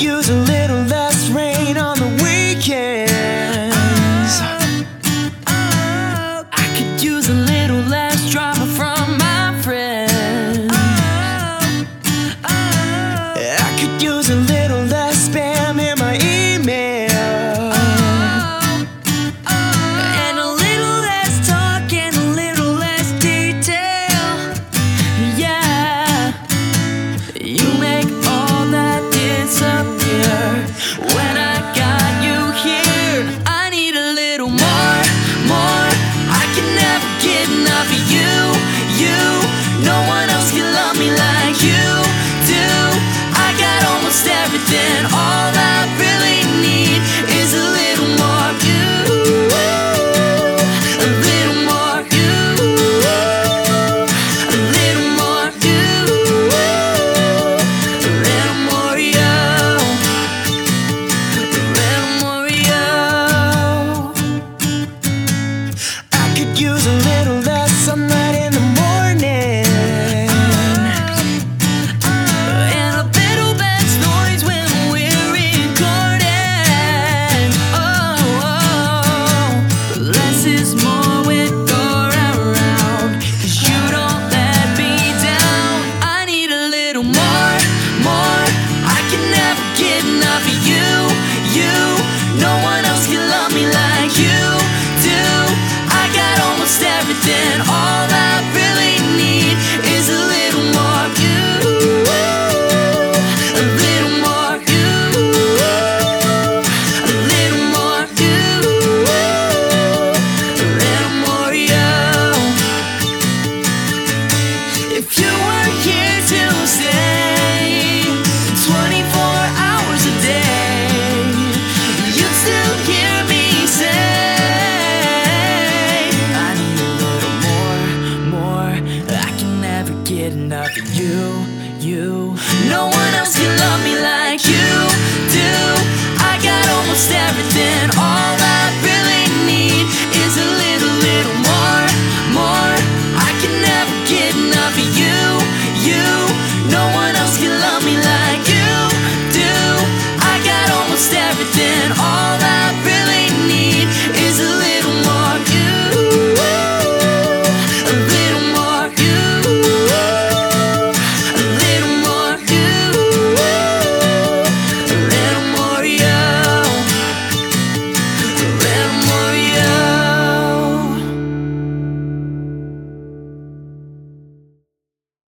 use a little less rain on the weekends. I could use a little less drama from my friends. I could use a little. you, you, no one else can enough of you, you. No one else can love me like you do.